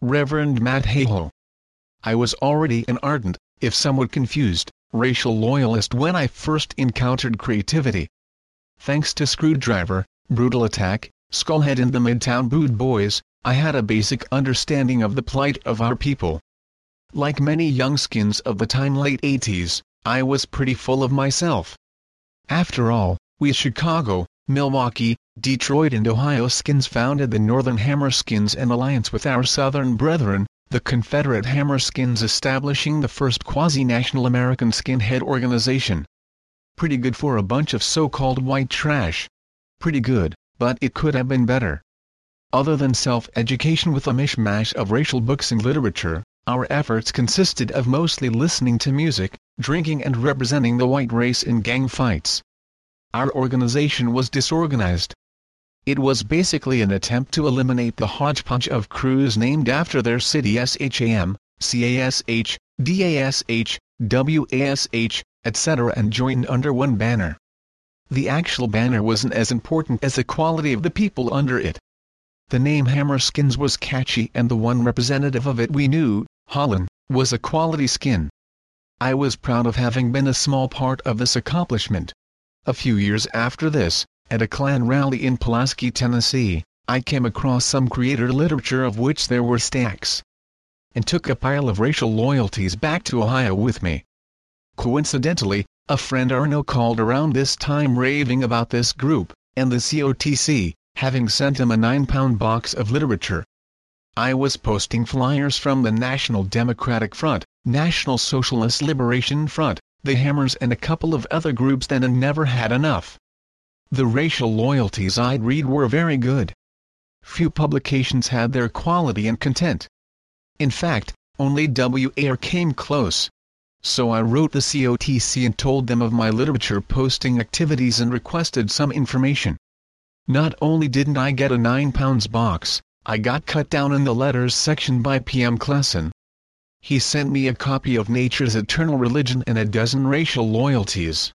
Reverend Matt Hale. I was already an ardent, if somewhat confused, racial loyalist when I first encountered creativity. Thanks to Screwdriver, Brutal Attack, Skullhead and the Midtown Boot Boys, I had a basic understanding of the plight of our people. Like many young skins of the time late 80s, I was pretty full of myself. After all, we Chicago, Milwaukee, Detroit and Ohio skins founded the Northern Hammerskins in alliance with our southern brethren, the Confederate Hammerskins establishing the first quasi-national American skinhead organization. Pretty good for a bunch of so-called white trash. Pretty good, but it could have been better. Other than self-education with a mishmash of racial books and literature, our efforts consisted of mostly listening to music, drinking and representing the white race in gang fights. Our organization was disorganized. It was basically an attempt to eliminate the hodgepodge of crews named after their city SHAM, CASH, DASH, WASH, etc. and join under one banner. The actual banner wasn't as important as the quality of the people under it. The name Hammerskins was catchy and the one representative of it we knew, Holland, was a quality skin. I was proud of having been a small part of this accomplishment. A few years after this, at a Klan rally in Pulaski, Tennessee, I came across some creator literature of which there were stacks. And took a pile of racial loyalties back to Ohio with me. Coincidentally, a friend Arno called around this time raving about this group, and the COTC, having sent him a nine-pound box of literature. I was posting flyers from the National Democratic Front, National Socialist Liberation Front, the Hammers and a couple of other groups then and never had enough. The racial loyalties I'd read were very good. Few publications had their quality and content. In fact, only WAR came close. So I wrote the COTC and told them of my literature posting activities and requested some information. Not only didn't I get a 9 pounds box, I got cut down in the letters section by PM Klassen. He sent me a copy of Nature's Eternal Religion and a dozen racial loyalties.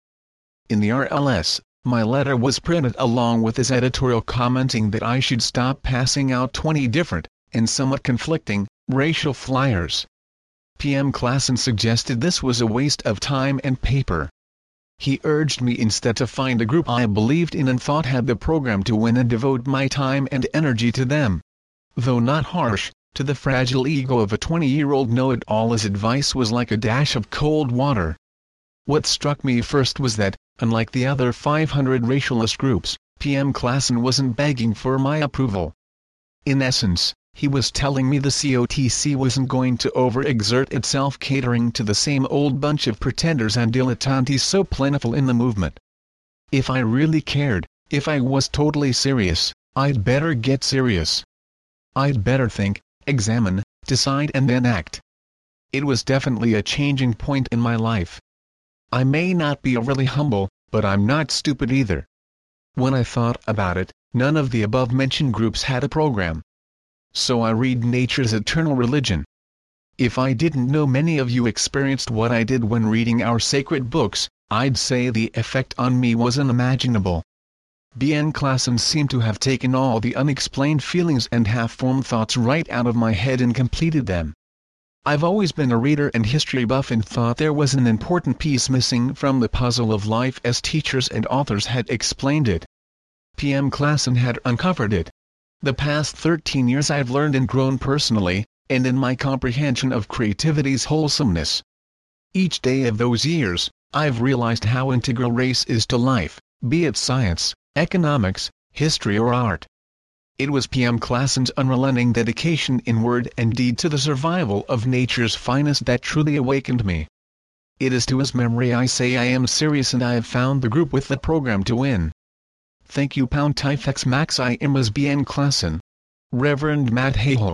In the RLS, my letter was printed along with his editorial commenting that I should stop passing out 20 different, and somewhat conflicting, racial flyers. PM Klassen suggested this was a waste of time and paper. He urged me instead to find a group I believed in and thought had the program to win and devote my time and energy to them. Though not harsh, to the fragile ego of a 20-year-old know-it-all his advice was like a dash of cold water. What struck me first was that, unlike the other 500 racialist groups, PM Klassen wasn't begging for my approval. In essence, he was telling me the COTC wasn't going to overexert itself catering to the same old bunch of pretenders and dilettantes so plentiful in the movement. If I really cared, if I was totally serious, I'd better get serious. I'd better think, examine, decide and then act. It was definitely a changing point in my life. I may not be overly humble, but I'm not stupid either. When I thought about it, none of the above-mentioned groups had a program, so I read Nature's Eternal Religion. If I didn't know many of you experienced what I did when reading our sacred books, I'd say the effect on me was unimaginable. BN Klassen seemed to have taken all the unexplained feelings and half-formed thoughts right out of my head and completed them. I've always been a reader and history buff and thought there was an important piece missing from the puzzle of life as teachers and authors had explained it. PM Klassen had uncovered it. The past 13 years I've learned and grown personally, and in my comprehension of creativity's wholesomeness. Each day of those years, I've realized how integral race is to life, be it science, economics, history or art. It was PM Klassen's unrelenting dedication in word and deed to the survival of nature's finest that truly awakened me. It is to his memory I say I am serious and I have found the group with the program to win. Thank you Pontifex Maximus BN Klassen. Reverend Matt Hale